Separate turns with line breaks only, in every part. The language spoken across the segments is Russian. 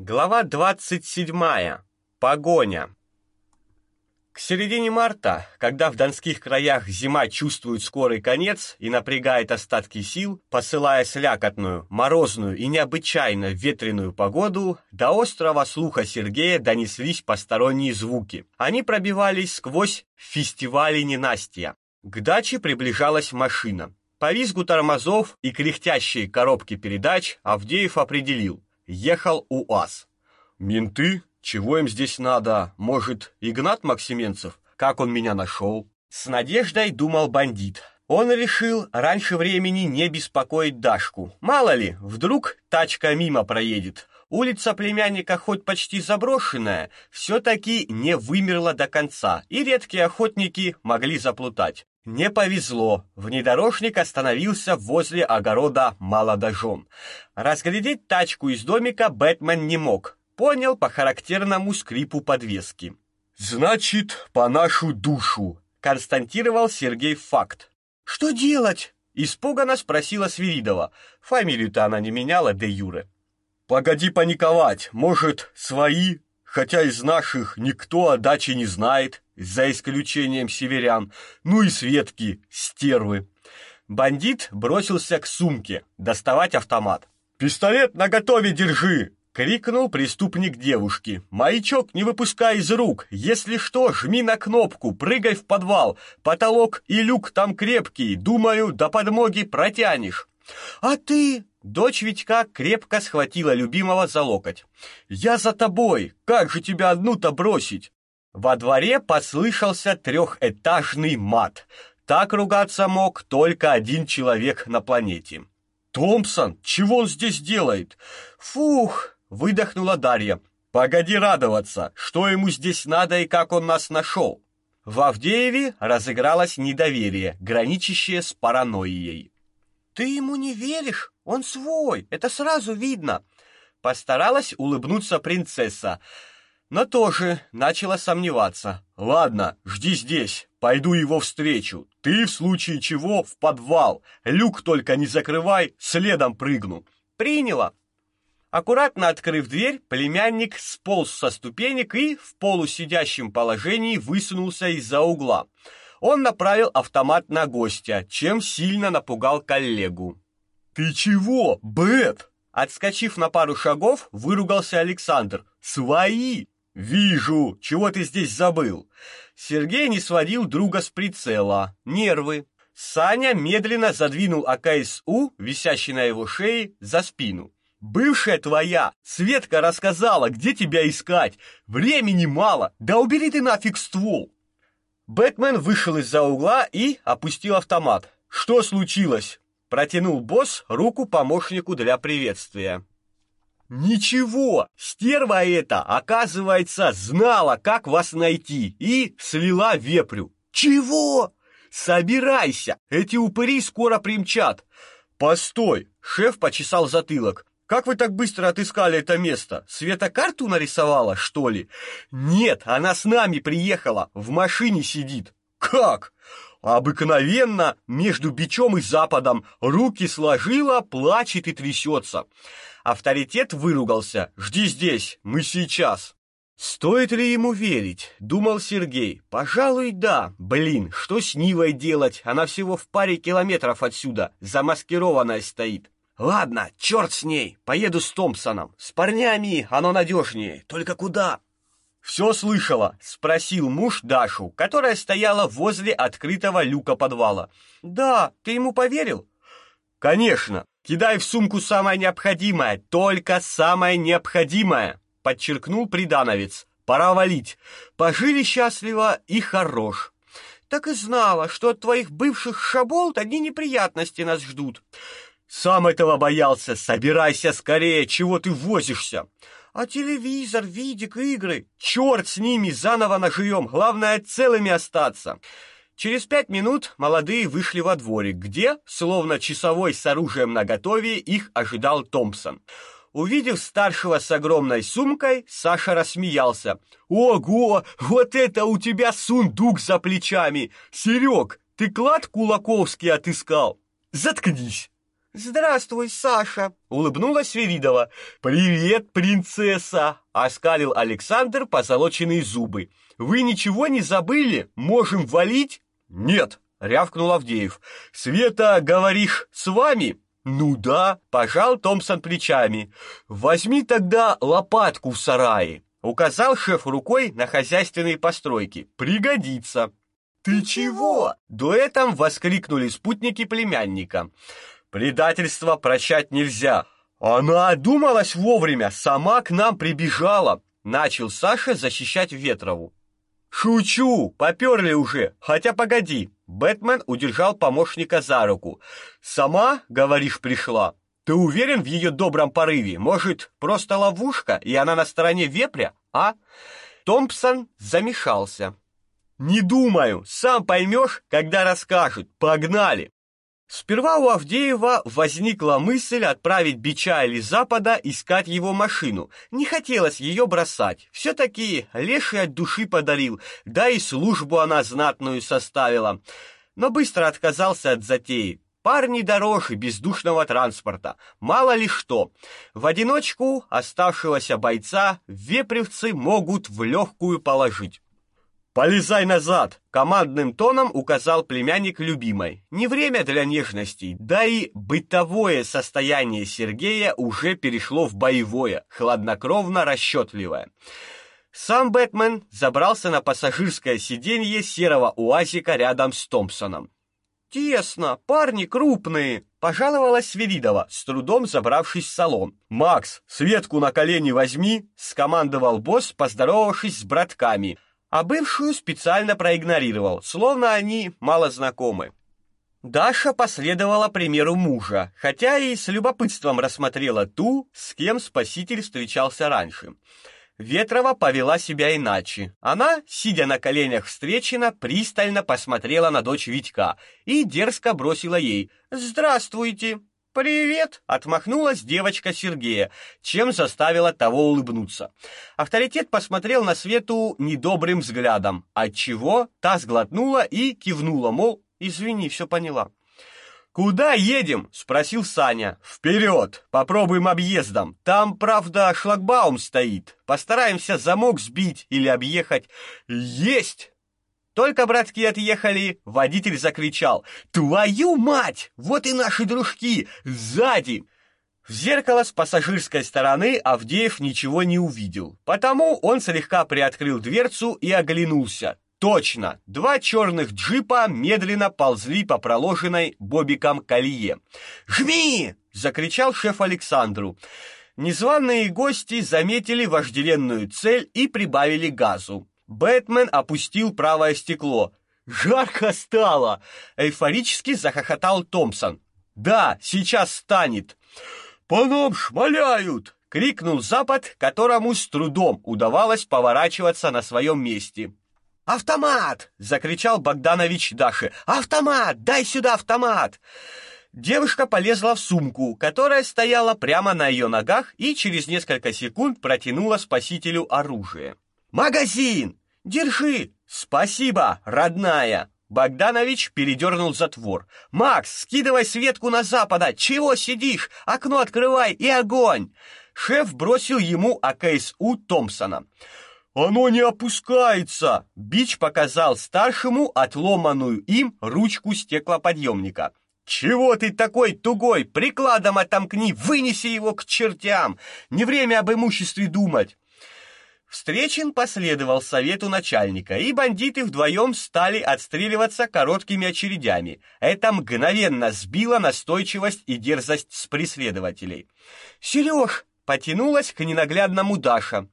Глава 27. Погоня. К середине марта, когда в донских краях зима чувствует скорый конец и напрягает остатки сил, посылая слякотную, морозную и необычайно ветреную погоду, до острова слуха Сергея донеслись посторонние звуки. Они пробивались сквозь фестивали ненастья. К даче приближалась машина. По визгу тормозов и кряхтящей коробки передач Авдеев определил – ехал УАЗ. Менты? Чего им здесь надо? Может, Игнат Максименцев? Как он меня нашел? С надеждой думал бандит. Он решил раньше времени не беспокоить Дашку. Мало ли, вдруг тачка мимо проедет. Улица племянника хоть почти заброшенная, все таки не вымерла до конца, и редкие охотники могли заплутать. Не повезло. Внедорожник остановился возле огорода молодожен. Разглядеть тачку из домика Бэтмен не мог. Понял по характерному скрипу подвески. Значит, по нашу душу, констатировал Сергей факт. Что делать? испуганно спросила Свиридова. Фамилию-то она не меняла де юре. Погоди паниковать. Может, свои хотя из наших никто о даче не знает, за исключением северян, ну и Светки, стервы. Бандит бросился к сумке, доставать автомат. «Пистолет наготове держи!» — крикнул преступник девушке. «Маячок не выпускай из рук! Если что, жми на кнопку, прыгай в подвал! Потолок и люк там крепкий, думаю, до подмоги протянешь!» «А ты?» Дочь Витька крепко схватила любимого за локоть. «Я за тобой! Как же тебя одну-то бросить?» Во дворе послышался трехэтажный мат. Так ругаться мог только один человек на планете. «Томпсон, чего он здесь делает?» «Фух!» — выдохнула Дарья. «Погоди радоваться, что ему здесь надо и как он нас нашел?» В Авдееве разыгралось недоверие, граничащее с паранойей. «Ты ему не веришь?» Он свой, это сразу видно. Постаралась улыбнуться принцесса, но тоже начала сомневаться. Ладно, жди здесь, пойду его встречу. Ты в случае чего в подвал. Люк только не закрывай, следом прыгну. Приняла. Аккуратно открыв дверь, племянник сполз со ступенек и в полусидящем положении высунулся из-за угла. Он направил автомат на гостя, чем сильно напугал коллегу. «Ты чего, Бет?» Отскочив на пару шагов, выругался Александр. «Свои!» «Вижу! Чего ты здесь забыл?» Сергей не сводил друга с прицела. Нервы. Саня медленно задвинул АКСУ, висящий на его шее, за спину. «Бывшая твоя! Светка рассказала, где тебя искать! Времени мало! Да убери ты нафиг ствол!» Бэтмен вышел из-за угла и опустил автомат. «Что случилось?» Протянул босс руку помощнику для приветствия. Ничего, стерва эта, оказывается, знала, как вас найти и слила вепрю. Чего? Собирайся, эти упыри скоро примчат. Постой, шеф почесал затылок. Как вы так быстро отыскали это место? Света карту нарисовала, что ли? Нет, она с нами приехала, в машине сидит. Как? Обыкновенно между бичом и западом, руки сложила, плачет и трясется. Авторитет выругался. «Жди здесь, мы сейчас». Стоит ли ему верить, думал Сергей. Пожалуй, да. Блин, что с Нивой делать? Она всего в паре километров отсюда, замаскированная стоит. Ладно, черт с ней. Поеду с Томпсоном. С парнями оно надежнее. Только куда? «Все слышала?» — спросил муж Дашу, которая стояла возле открытого люка подвала. «Да, ты ему поверил?» «Конечно. Кидай в сумку самое необходимое, только самое необходимое», — подчеркнул придановец. «Пора валить. Пожили счастливо и хорош». «Так и знала, что от твоих бывших шаболт одни неприятности нас ждут». «Сам этого боялся. Собирайся скорее, чего ты возишься?» А телевизор, видик, игры? Черт с ними, заново наживем, главное целыми остаться. Через пять минут молодые вышли во дворик, где, словно часовой с оружием наготове, их ожидал Томпсон. Увидев старшего с огромной сумкой, Саша рассмеялся. «Ого, вот это у тебя сундук за плечами! Серег, ты клад Кулаковский отыскал?» «Заткнись!» «Здравствуй, Саша!» — улыбнулась Свиридова. «Привет, принцесса!» — оскалил Александр позолоченные зубы. «Вы ничего не забыли? Можем валить?» «Нет!» — рявкнул Авдеев. «Света, говоришь, с вами?» «Ну да», — пожал Томпсон плечами. «Возьми тогда лопатку в сарае», — указал шеф рукой на хозяйственные постройки. «Пригодится». «Ты чего?» — дуэтом воскликнули спутники племянника. Предательство прощать нельзя. Она одумалась вовремя, сама к нам прибежала. Начал Саша защищать Ветрову. Шучу, попёрли уже. Хотя погоди. Бэтмен удержал помощника за руку. Сама, говоришь, пришла. Ты уверен в её добром порыве? Может, просто ловушка, и она на стороне вепря, а? Томпсон замешался. Не думаю, сам поймешь, когда расскажут. Погнали. Сперва у Авдеева возникла мысль отправить Бича или Запада искать его машину. Не хотелось ее бросать. все таки леший от души подарил, да и службу она знатную составила. Но быстро отказался от затеи. Парни дороже бездушного транспорта. Мало ли что. В одиночку оставшегося бойца вепревцы могут в легкую положить. Полезай назад, командным тоном указал племянник любимой. Не время для нежностей, да и бытовое состояние Сергея уже перешло в боевое, хладнокровно расчетливое. Сам Бэтмен забрался на пассажирское сиденье серого УАЗика рядом с Томпсоном. «Тесно, парни крупные», — пожаловалась Свиридова, с трудом забравшись в салон. «Макс, Светку на колени возьми», — скомандовал босс, поздоровавшись с братками — а бывшую специально проигнорировал, словно они мало знакомы. Даша последовала примеру мужа, хотя и с любопытством рассмотрела ту, с кем спаситель встречался раньше. Ветрова повела себя иначе. Она, сидя на коленях встречена, пристально посмотрела на дочь Витька и дерзко бросила ей: "Здравствуйте". «Привет!» — отмахнулась девочка Сергея, чем заставила того улыбнуться. Авторитет посмотрел на Свету недобрым взглядом, отчего та сглотнула и кивнула, мол, извини, все поняла. «Куда едем?» — спросил Саня. «Вперед! Попробуем объездом. Там, правда, шлагбаум стоит. Постараемся замок сбить или объехать. Есть!» Только братки отъехали, водитель закричал: "Твою мать! Вот и наши дружки сзади!" В зеркало с пассажирской стороны Авдеев ничего не увидел. Потому он слегка приоткрыл дверцу и оглянулся. Точно, два черных джипа медленно ползли по проложенной бобиком колее. "Жми!" закричал шеф Александру. Незваные гости заметили вожделенную цель и прибавили газу. Бэтмен опустил правое стекло. «Жарко стало!» — эйфорически захохотал Томпсон. «Да, сейчас станет!» «По нам шмаляют!» — крикнул Запад, которому с трудом удавалось поворачиваться на своем месте. «Автомат!» — закричал Богданович Даше. «Автомат! Дай сюда автомат!» Девушка полезла в сумку, которая стояла прямо на ее ногах, и через несколько секунд протянула спасителю оружие. Магазин! Держи! Спасибо, родная!» Богданович передернул затвор. «Макс, скидывай Светку на запада! Чего сидишь? Окно открывай и огонь!» Шеф бросил ему АКСУ Томпсона. «Оно не опускается!» Бич показал старшему отломанную им ручку стеклоподъемника. «Чего ты такой тугой? Прикладом отомкни, вынеси его к чертям! Не время об имуществе думать!» Встречен последовал совету начальника, и бандиты вдвоем стали отстреливаться короткими очередями. Это мгновенно сбило настойчивость и дерзость с преследователей. «Сереж!» — потянулась к ненаглядному Даша.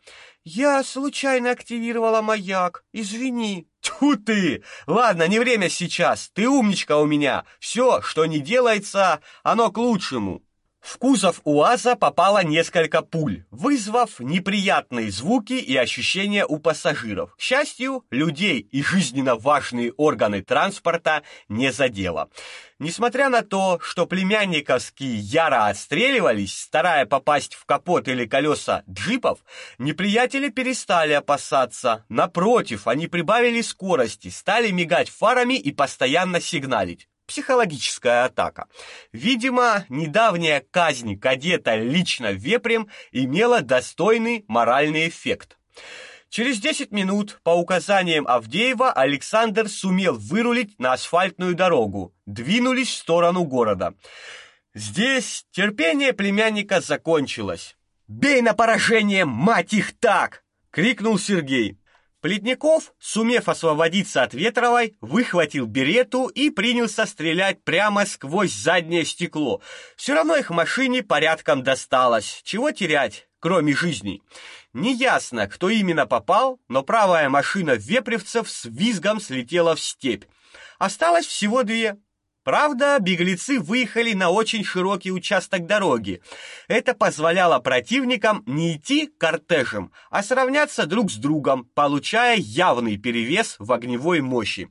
«Я случайно активировала маяк. Извини». «Тьфу ты! Ладно, не время сейчас. Ты умничка у меня. Все, что не делается, оно к лучшему». В кузов УАЗа попало несколько пуль, вызвав неприятные звуки и ощущения у пассажиров. К счастью, людей и жизненно важные органы транспорта не задело. Несмотря на то, что племянниковские яро отстреливались, старая попасть в капот или колеса джипов, неприятели перестали опасаться. Напротив, они прибавили скорости, стали мигать фарами и постоянно сигналить. Психологическая атака. Видимо, недавняя казнь кадета лично вепрем имела достойный моральный эффект. Через 10 минут, по указаниям Авдеева, Александр сумел вырулить на асфальтную дорогу. Двинулись в сторону города. Здесь терпение племянника закончилось. «Бей на поражение, мать их так!» — крикнул Сергей. Плетняков, сумев освободиться от Ветровой, выхватил берету и принялся стрелять прямо сквозь заднее стекло. Все равно их машине порядком досталось. Чего терять, кроме жизни? Неясно, кто именно попал, но правая машина Вепревцев с визгом слетела в степь. Осталось всего две. Правда, беглецы выехали на очень широкий участок дороги. Это позволяло противникам не идти кортежем, а сравняться друг с другом, получая явный перевес в огневой мощи.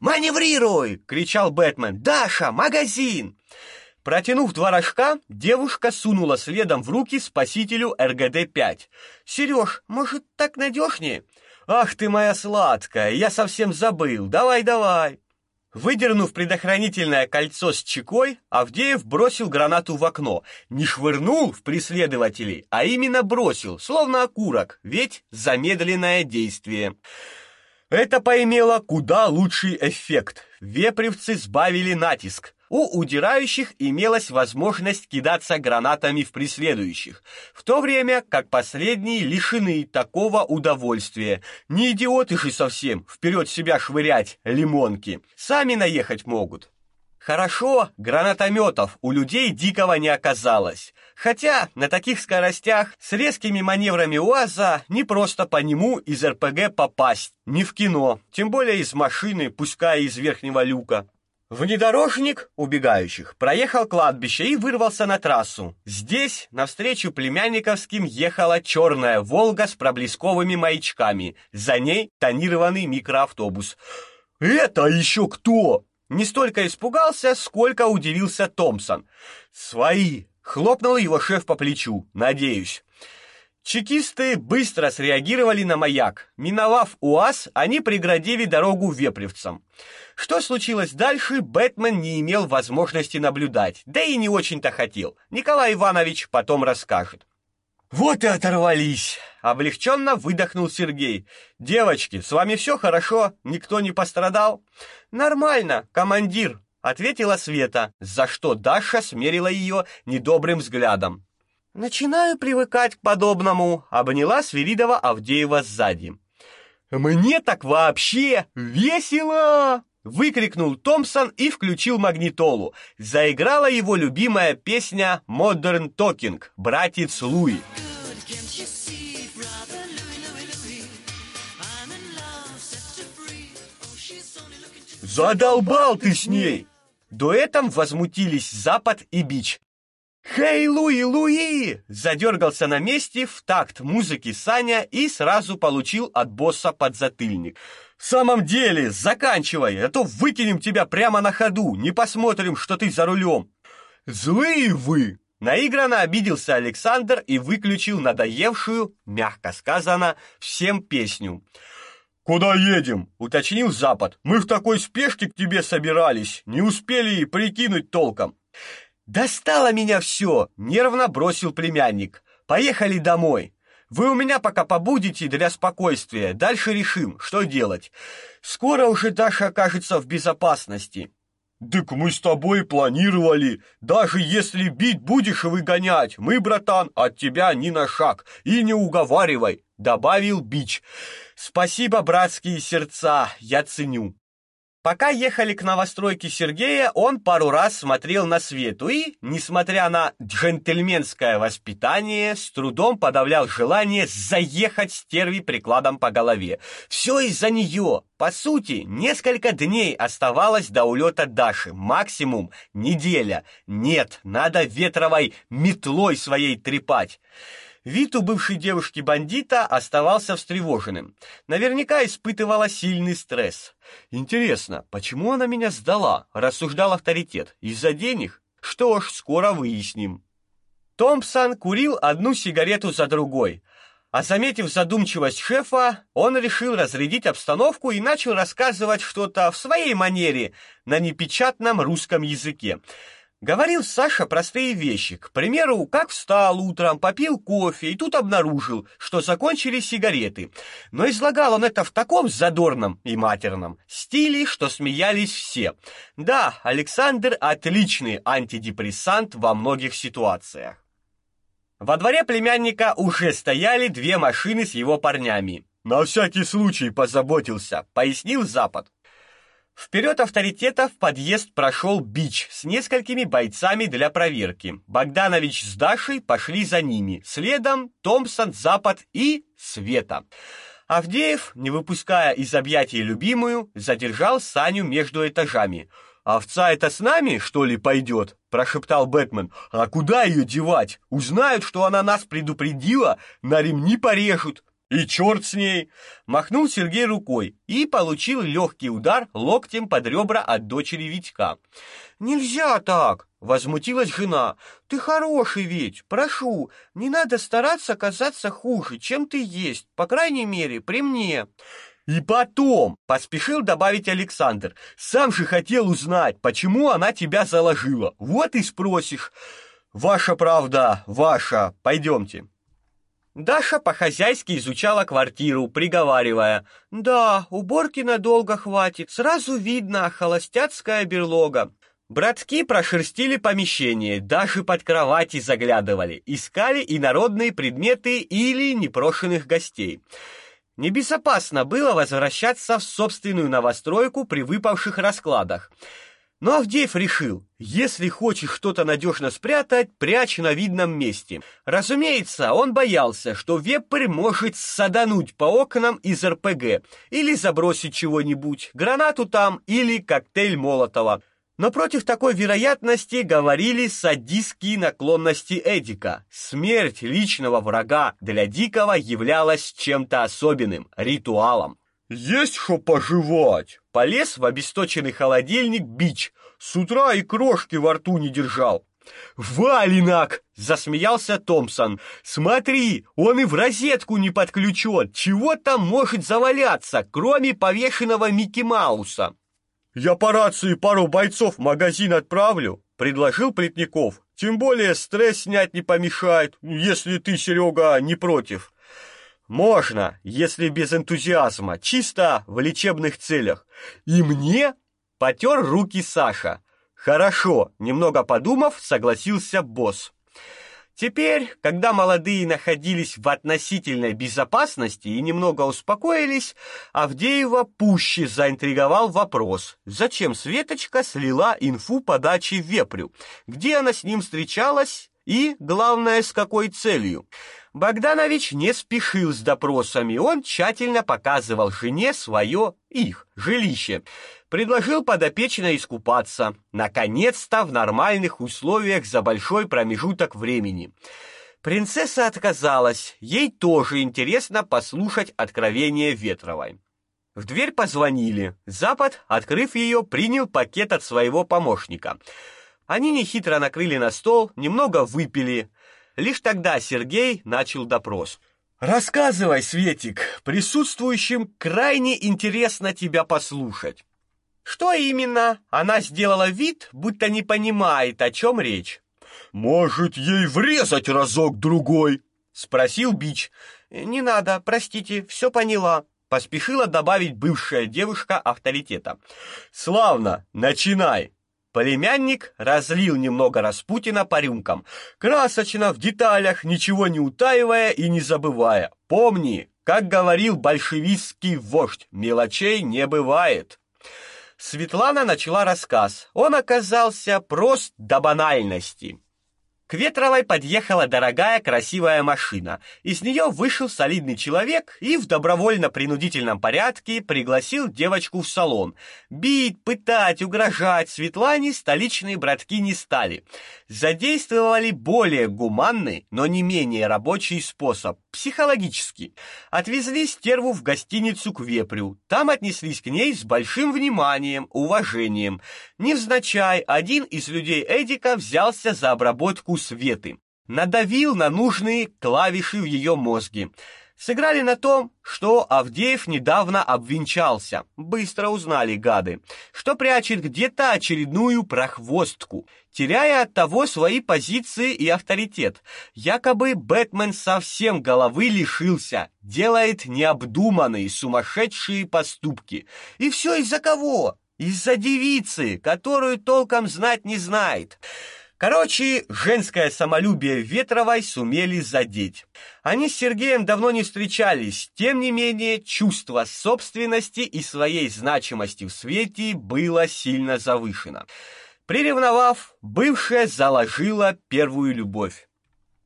"Маневрируй!" кричал Бэтмен. "Даша, магазин!" Протянув два рожка, девушка сунула следом в руки спасителю РГД-5. «Сереж, может, так надежнее?» «Ах ты моя сладкая, я совсем забыл. Давай, давай!» Выдернув предохранительное кольцо с чекой, Авдеев бросил гранату в окно. Не швырнул в преследователей, а именно бросил, словно окурок, ведь замедленное действие. Это поимело куда лучший эффект. Вепревцы сбавили натиск. У удирающих имелась возможность кидаться гранатами в преследующих, в то время как последние лишены такого удовольствия. Не идиоты же совсем вперед себя швырять лимонки. Сами наехать могут. Хорошо, гранатометов у людей дикого не оказалось. Хотя на таких скоростях с резкими маневрами УАЗа не просто по нему из РПГ попасть, не в кино, тем более из машины, пускай из верхнего люка. Внедорожник убегающих проехал кладбище и вырвался на трассу. Здесь навстречу племянниковским ехала черная Волга с проблесковыми маячками. За ней тонированный микроавтобус. Это еще кто? Не столько испугался, сколько удивился Томпсон. Свои, хлопнул его шеф по плечу. Надеюсь. Чекисты быстро среагировали на маяк. Миновав УАЗ, они преградили дорогу вепревцам. Что случилось дальше, Бэтмен не имел возможности наблюдать, да и не очень-то хотел. Николай Иванович потом расскажет. Вот и оторвались, облегченно выдохнул Сергей. Девочки, с вами все хорошо? Никто не пострадал? Нормально, командир, ответила Света, за что Даша смерила ее недобрым взглядом. Начинаю привыкать к подобному, обняла Свиридова Авдеева сзади. Мне так вообще весело! выкрикнул Томпсон и включил магнитолу. Заиграла его любимая песня Modern Talking Братец Луи. Задолбал ты с ней. Дуэтом возмутились Запад и Бич. «Хей, Луи, Луи!» Задергался на месте в такт музыки Саня и сразу получил от босса подзатыльник. «В самом деле, заканчивай, а то выкинем тебя прямо на ходу, не посмотрим, что ты за рулем». «Злые вы!» Наигранно обиделся Александр и выключил надоевшую, мягко сказано, всем песню. «Куда едем?» — уточнил Запад. «Мы в такой спешке к тебе собирались, не успели и прикинуть толком». Достало меня все, нервно бросил племянник. Поехали домой. Вы у меня пока побудете для спокойствия. Дальше решим, что делать. Скоро уже Даша окажется в безопасности. «Так мы с тобой планировали. Даже если бить будешь и выгонять, мы, братан, от тебя ни на шаг. И не уговаривай», — добавил Бич. «Спасибо, братские сердца, я ценю». Пока ехали к новостройке Сергея, он пару раз смотрел на Свету и, несмотря на джентльменское воспитание, с трудом подавлял желание заехать стерви прикладом по голове. Все из-за нее. По сути, несколько дней оставалось до улета Даши, максимум неделя. Нет, надо ветровой метлой своей трепать. Вид у бывшей девушки-бандита оставался встревоженным. Наверняка испытывала сильный стресс. Интересно, почему она меня сдала? рассуждал авторитет. Из-за денег? Что ж, скоро выясним. Томпсон курил одну сигарету за другой. А заметив задумчивость шефа, он решил разрядить обстановку и начал рассказывать что-то в своей манере на непечатном русском языке. Говорил Саша простые вещи. К примеру, как встал утром, попил кофе и тут обнаружил, что закончились сигареты. Но излагал он это в таком задорном и матерном стиле, что смеялись все. Да, Александр отличный антидепрессант во многих ситуациях. Во дворе племянника уже стояли две машины с его парнями. На всякий случай позаботился, пояснил Запад. Вперед авторитета в подъезд прошел Бич с несколькими бойцами для проверки. Богданович с Дашей пошли за ними. Следом Томпсон, Запад и Света. Авдеев, не выпуская из объятий любимую, задержал Саню между этажами. «Овца это с нами, что ли, пойдет?» – прошептал Бэтмен. «А куда ее девать? Узнают, что она нас предупредила, на ремни порежут». И черт с ней, махнул Сергей рукой и получил легкий удар локтем под ребра от дочери Витька. Нельзя так, возмутилась жена. Ты хороший ведь, прошу, не надо стараться казаться хуже, чем ты есть, по крайней мере, при мне. И потом, поспешил добавить Александр. Сам же хотел узнать, почему она тебя заложила. Вот и спросишь. Ваша правда, ваша. Пойдемте. Даша по-хозяйски изучала квартиру, приговаривая: "Да, уборки надолго хватит. Сразу видно холостяцкая берлога". Братки прошерстили помещение, даже под кровати заглядывали, искали инородные предметы или непрошенных гостей. Небезопасно было возвращаться в собственную новостройку при выпавших раскладах. Но Авдеев решил, если хочешь что-то надежно спрятать, прячь на видном месте. Разумеется, он боялся, что вепрь может садануть по окнам из РПГ или забросить чего-нибудь, гранату там или коктейль Молотова. Но против такой вероятности говорили садистские наклонности Эдика. Смерть личного врага для Дикого являлась чем-то особенным, ритуалом. Есть что пожевать. Полез в обесточенный холодильник бич. С утра и крошки во рту не держал. Валинак, засмеялся Томпсон. Смотри, он и в розетку не подключен. Чего там может заваляться, кроме повешенного Микки Мауса? Я по рации пару бойцов в магазин отправлю, предложил Плетников. Тем более стресс снять не помешает, если ты, Серега, не против. Можно, если без энтузиазма, чисто в лечебных целях. И мне потер руки Саша. Хорошо, немного подумав, согласился босс. Теперь, когда молодые находились в относительной безопасности и немного успокоились, Авдеева пуще заинтриговал вопрос, зачем Светочка слила инфу подачи Вепрю, где она с ним встречалась и, главное, с какой целью. Богданович не спешил с допросами, он тщательно показывал жене свое, их, жилище. Предложил подопечной искупаться, наконец-то в нормальных условиях за большой промежуток времени. Принцесса отказалась, ей тоже интересно послушать откровение Ветровой. В дверь позвонили. Запад, открыв ее, принял пакет от своего помощника. Они нехитро накрыли на стол, немного выпили. Лишь тогда Сергей начал допрос. Рассказывай, Светик, присутствующим крайне интересно тебя послушать. Что именно? Она сделала вид, будто не понимает, о чем речь. Может, ей врезать разок другой, спросил Бич. Не надо, простите, все поняла, поспешила добавить бывшая девушка авторитета. Славно, начинай. Племянник разлил немного Распутина по рюмкам, красочно, в деталях, ничего не утаивая и не забывая. Помни, как говорил большевистский вождь, мелочей не бывает. Светлана начала рассказ. Он оказался прост до банальности. К Ветровой подъехала дорогая красивая машина. Из нее вышел солидный человек и в добровольно-принудительном порядке пригласил девочку в салон. Бить, пытать, угрожать Светлане столичные братки не стали. Задействовали более гуманный, но не менее рабочий способ психологический. Отвезли стерву в гостиницу к Вепрю. Там отнеслись к ней с большим вниманием, уважением. Невзначай один из людей Эдика взялся за обработку Светы. Надавил на нужные клавиши в ее мозге. Сыграли на том, что Авдеев недавно обвенчался. Быстро узнали гады, что прячет где-то очередную прохвостку, теряя от того свои позиции и авторитет. Якобы Бэтмен совсем головы лишился, делает необдуманные сумасшедшие поступки. И все из-за кого? Из-за девицы, которую толком знать не знает. Короче, женское самолюбие Ветровой сумели задеть. Они с Сергеем давно не встречались, тем не менее, чувство собственности и своей значимости в свете было сильно завышено. Приревновав, бывшая заложила первую любовь.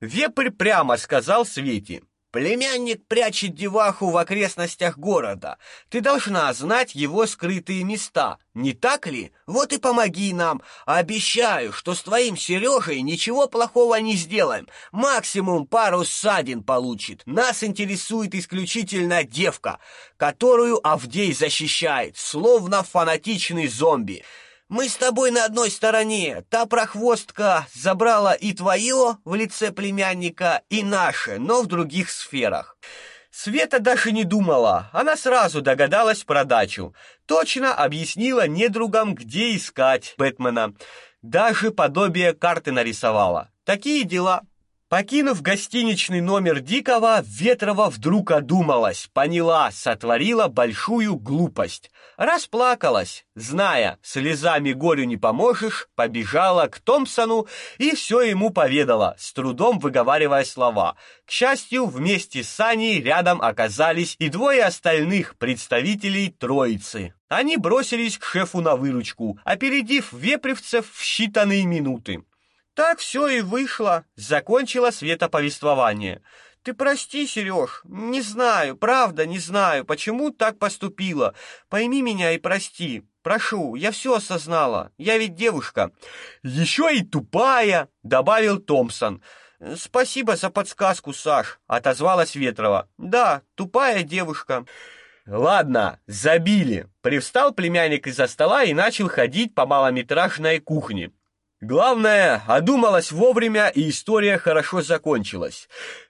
Вепрь прямо сказал Свете: Племянник прячет деваху в окрестностях города. Ты должна знать его скрытые места, не так ли? Вот и помоги нам. Обещаю, что с твоим Сережей ничего плохого не сделаем. Максимум пару ссадин получит. Нас интересует исключительно девка, которую Авдей защищает, словно фанатичный зомби. Мы с тобой на одной стороне. Та прохвостка забрала и твое в лице племянника, и наше, но в других сферах. Света даже не думала, она сразу догадалась про дачу. Точно объяснила недругам, где искать Бэтмена. Даже подобие карты нарисовала. Такие дела. Покинув гостиничный номер Дикого, Ветрова вдруг одумалась, поняла, сотворила большую глупость. Расплакалась, зная, слезами горю не поможешь, побежала к Томпсону и все ему поведала, с трудом выговаривая слова. К счастью, вместе с Саней рядом оказались и двое остальных представителей Троицы. Они бросились к шефу на выручку, опередив вепревцев в считанные минуты. Так все и вышло, закончила Света повествование. Ты прости, Сереж, не знаю, правда, не знаю, почему так поступила. Пойми меня и прости. Прошу, я все осознала. Я ведь девушка. Еще и тупая, добавил Томпсон. Спасибо за подсказку, Саш, отозвалась Ветрова. Да, тупая девушка. Ладно, забили. Привстал племянник из-за стола и начал ходить по малометражной кухне. Главное, одумалась вовремя, и история хорошо закончилась.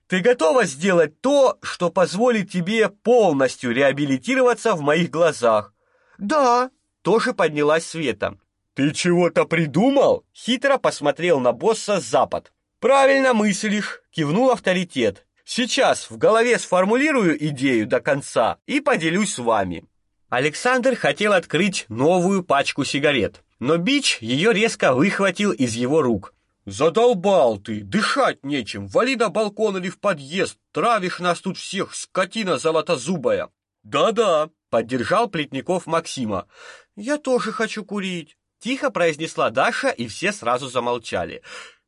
Ты готова сделать то, что позволит тебе полностью реабилитироваться в моих глазах? Да, тоже поднялась Света. Ты чего-то придумал? Хитро посмотрел на босса Запад. Правильно мыслишь, кивнул авторитет. Сейчас в голове сформулирую идею до конца и поделюсь с вами. Александр хотел открыть новую пачку сигарет но Бич ее резко выхватил из его рук. Задолбал ты, дышать нечем. Вали на балкон или в подъезд. Травишь нас тут всех, скотина золотозубая. Да-да, поддержал Плетников Максима. Я тоже хочу курить, тихо произнесла Даша, и все сразу замолчали.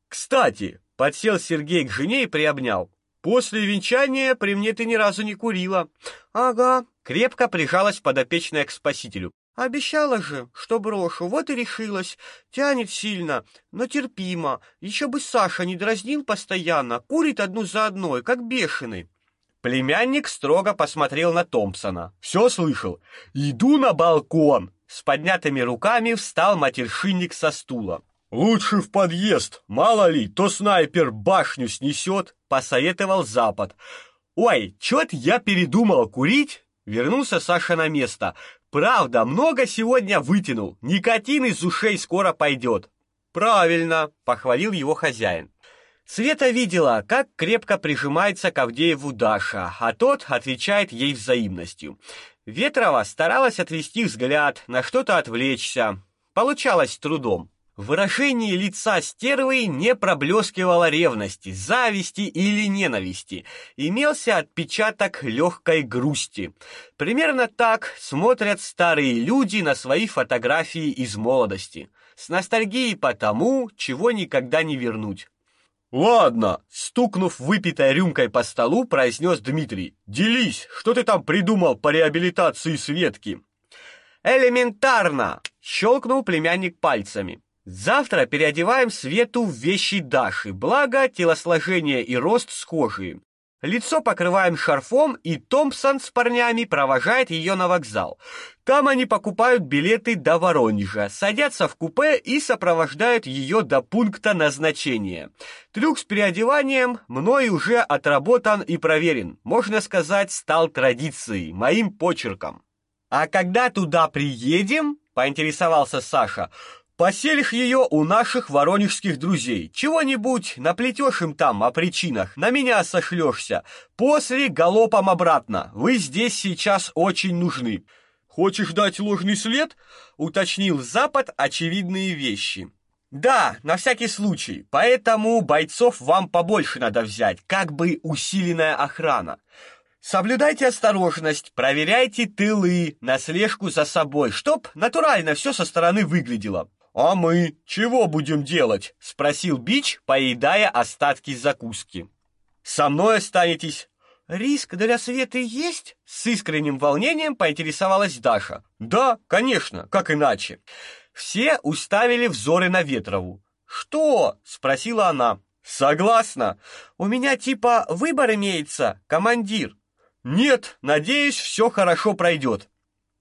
Кстати, подсел Сергей к жене и приобнял. После венчания при мне ты ни разу не курила. Ага, крепко прижалась подопечная к спасителю. Обещала же, что брошу, вот и решилась. Тянет сильно, но терпимо. Еще бы Саша не дразнил постоянно, курит одну за одной, как бешеный. Племянник строго посмотрел на Томпсона. Все слышал. Иду на балкон. С поднятыми руками встал матершинник со стула. Лучше в подъезд, мало ли, то снайпер башню снесет, посоветовал Запад. Ой, чё-то я передумал курить. Вернулся Саша на место. Правда, много сегодня вытянул. Никотин из ушей скоро пойдет. Правильно, похвалил его хозяин. Света видела, как крепко прижимается к Авдееву Даша, а тот отвечает ей взаимностью. Ветрова старалась отвести взгляд, на что-то отвлечься. Получалось с трудом. В выражении лица стервы не проблескивало ревности, зависти или ненависти. Имелся отпечаток легкой грусти. Примерно так смотрят старые люди на свои фотографии из молодости. С ностальгией по тому, чего никогда не вернуть. Ладно, стукнув выпитой рюмкой по столу, произнес Дмитрий. Делись, что ты там придумал по реабилитации Светки? Элементарно, щелкнул племянник пальцами. Завтра переодеваем Свету в вещи Даши, благо телосложение и рост схожие. Лицо покрываем шарфом, и Томпсон с парнями провожает ее на вокзал. Там они покупают билеты до Воронежа, садятся в купе и сопровождают ее до пункта назначения. Трюк с переодеванием мной уже отработан и проверен. Можно сказать, стал традицией, моим почерком. А когда туда приедем, поинтересовался Саша. Поселишь ее у наших воронежских друзей. Чего-нибудь наплетешь им там о причинах, на меня сошлешься. После галопом обратно. Вы здесь сейчас очень нужны. Хочешь дать ложный след? уточнил Запад очевидные вещи. Да, на всякий случай. Поэтому бойцов вам побольше надо взять, как бы усиленная охрана. Соблюдайте осторожность, проверяйте тылы, наслежку за собой, чтоб натурально все со стороны выглядело. «А мы чего будем делать?» — спросил Бич, поедая остатки закуски. «Со мной останетесь». «Риск для Светы есть?» — с искренним волнением поинтересовалась Даша. «Да, конечно, как иначе». Все уставили взоры на Ветрову. «Что?» — спросила она. «Согласна. У меня типа выбор имеется, командир». «Нет, надеюсь, все хорошо пройдет».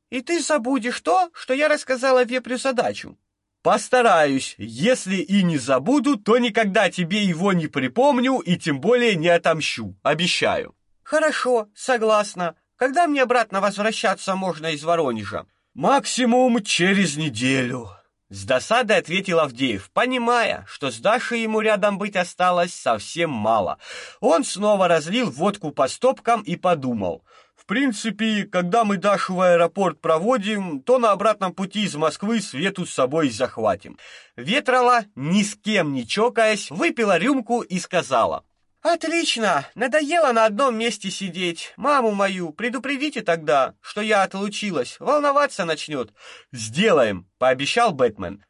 «И ты забудешь то, что я рассказала Вепрю задачу?» Постараюсь. Если и не забуду, то никогда тебе его не припомню и тем более не отомщу. Обещаю. Хорошо, согласна. Когда мне обратно возвращаться можно из Воронежа? Максимум через неделю. С досадой ответил Авдеев, понимая, что с Дашей ему рядом быть осталось совсем мало. Он снова разлил водку по стопкам и подумал: в принципе, когда мы Дашу в аэропорт проводим, то на обратном пути из Москвы Свету с собой захватим. Ветрова, ни с кем не чокаясь, выпила рюмку и сказала: Отлично, надоело на одном месте сидеть. Маму мою предупредите тогда, что я отлучилась. Волноваться начнет. Сделаем, пообещал Бэтмен.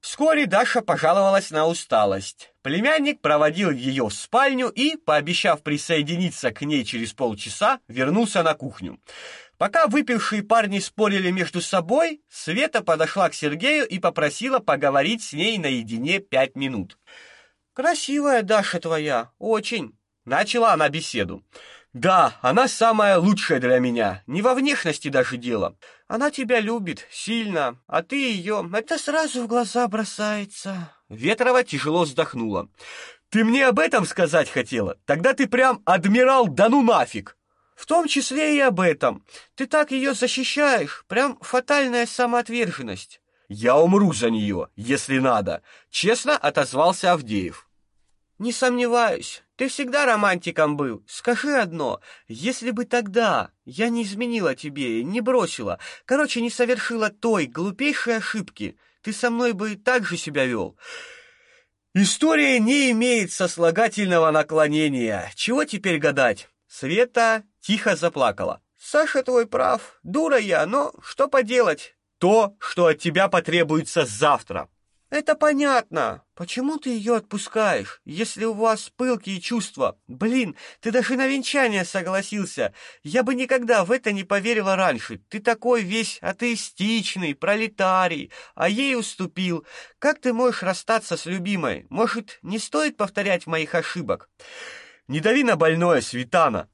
Вскоре Даша пожаловалась на усталость. Племянник проводил ее в спальню и, пообещав присоединиться к ней через полчаса, вернулся на кухню. Пока выпившие парни спорили между собой, Света подошла к Сергею и попросила поговорить с ней наедине пять минут. Красивая Даша твоя, очень, начала она беседу. Да, она самая лучшая для меня, не во внешности даже дело. Она тебя любит сильно, а ты ее... Это сразу в глаза бросается. Ветрова тяжело вздохнула. Ты мне об этом сказать хотела? Тогда ты прям адмирал, да ну нафиг. В том числе и об этом. Ты так ее защищаешь, прям фатальная самоотверженность. Я умру за нее, если надо, честно отозвался Авдеев. Не сомневаюсь. Ты всегда романтиком был. Скажи одно: если бы тогда я не изменила тебе, не бросила, короче, не совершила той глупейшей ошибки, ты со мной бы так же себя вел. История не имеет сослагательного наклонения. Чего теперь гадать? Света тихо заплакала. Саша твой прав. Дура я, но что поделать? То, что от тебя потребуется завтра. Это понятно. Почему ты ее отпускаешь, если у вас пылкие чувства? Блин, ты даже на венчание согласился. Я бы никогда в это не поверила раньше. Ты такой весь атеистичный, пролетарий, а ей уступил. Как ты можешь расстаться с любимой? Может, не стоит повторять моих ошибок? Не дави на больное, Светана.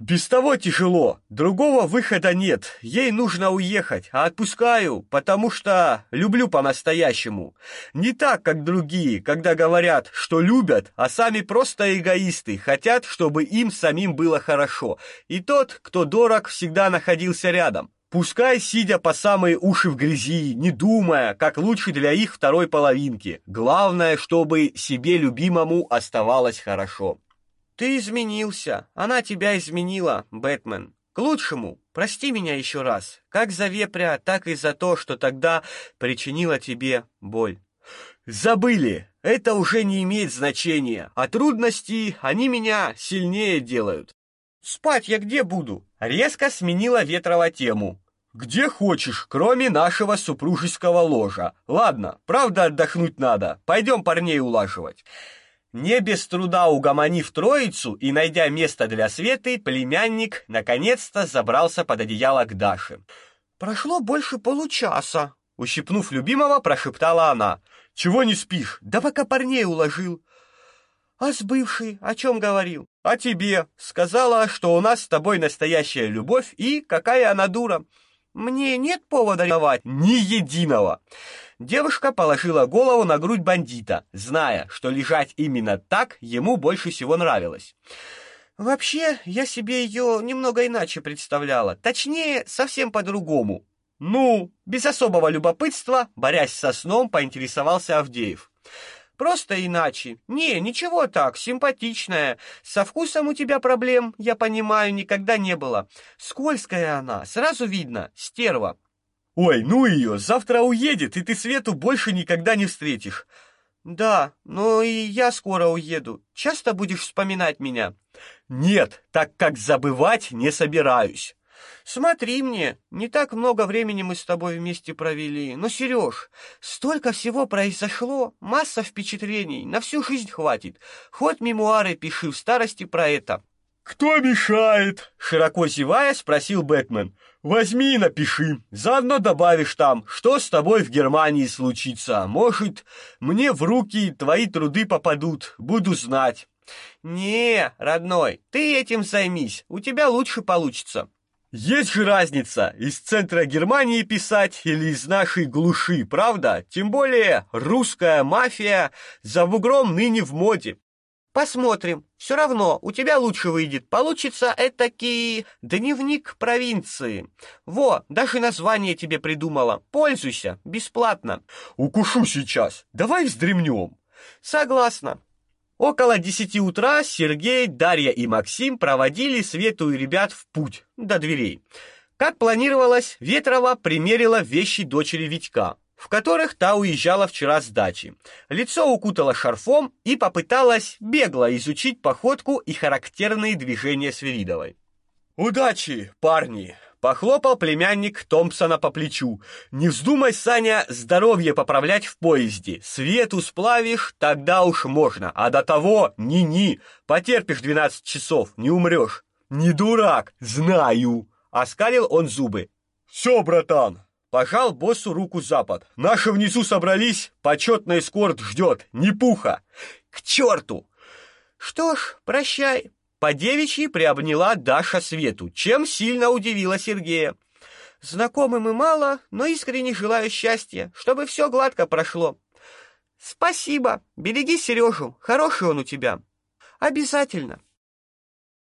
Без того тяжело, другого выхода нет. Ей нужно уехать, а отпускаю, потому что люблю по-настоящему. Не так, как другие, когда говорят, что любят, а сами просто эгоисты, хотят, чтобы им самим было хорошо. И тот, кто дорог, всегда находился рядом. Пускай сидя по самые уши в грязи, не думая, как лучше для их второй половинки. Главное, чтобы себе любимому оставалось хорошо. Ты изменился. Она тебя изменила, Бэтмен. К лучшему. Прости меня еще раз. Как за вепря, так и за то, что тогда причинила тебе боль. Забыли. Это уже не имеет значения. А трудности, они меня сильнее делают. Спать я где буду? Резко сменила Ветрова тему. Где хочешь, кроме нашего супружеского ложа. Ладно, правда отдохнуть надо. Пойдем парней улаживать. Не без труда угомонив троицу и найдя место для Светы, племянник наконец-то забрался под одеяло к Даше. Прошло больше получаса, ущипнув любимого, прошептала она. Чего не спишь? Да пока парней уложил. А с бывшей о чем говорил? А тебе сказала, что у нас с тобой настоящая любовь и какая она дура. Мне нет повода ревновать ни единого. Девушка положила голову на грудь бандита, зная, что лежать именно так ему больше всего нравилось. Вообще, я себе ее немного иначе представляла, точнее, совсем по-другому. Ну, без особого любопытства, борясь со сном, поинтересовался Авдеев. Просто иначе. Не, ничего так, симпатичная. Со вкусом у тебя проблем, я понимаю, никогда не было. Скользкая она, сразу видно, стерва. Ой, ну ее, завтра уедет, и ты Свету больше никогда не встретишь. Да, но и я скоро уеду. Часто будешь вспоминать меня? Нет, так как забывать не собираюсь. Смотри мне, не так много времени мы с тобой вместе провели. Но, Сереж, столько всего произошло, масса впечатлений, на всю жизнь хватит. Хоть мемуары пиши в старости про это. Кто мешает? Широко зевая, спросил Бэтмен. Возьми и напиши. Заодно добавишь там, что с тобой в Германии случится. Может, мне в руки твои труды попадут, буду знать. Не, родной, ты этим займись. У тебя лучше получится. Есть же разница, из центра Германии писать или из нашей глуши, правда? Тем более русская мафия за бугром ныне в моде. Посмотрим. Все равно у тебя лучше выйдет. Получится этакий дневник провинции. Во, даже название тебе придумала. Пользуйся, бесплатно. Укушу сейчас. Давай вздремнем. Согласна. Около десяти утра Сергей, Дарья и Максим проводили Свету и ребят в путь до дверей. Как планировалось, Ветрова примерила вещи дочери Витька, в которых та уезжала вчера с дачи. Лицо укутала шарфом и попыталась бегло изучить походку и характерные движения Свиридовой. «Удачи, парни!» Похлопал племянник Томпсона по плечу. Не вздумай, Саня, здоровье поправлять в поезде. Свету сплавишь, тогда уж можно. А до того ни-ни. Потерпишь 12 часов, не умрешь. Не дурак, знаю. Оскалил он зубы. Все, братан. Пожал боссу руку Запад. Наши внизу собрались, почетный эскорт ждет. Не пуха. К черту! Что ж, прощай. По девичьи приобняла Даша Свету, чем сильно удивила Сергея. Знакомы мы мало, но искренне желаю счастья, чтобы все гладко прошло. Спасибо. Береги Сережу, хороший он у тебя. Обязательно.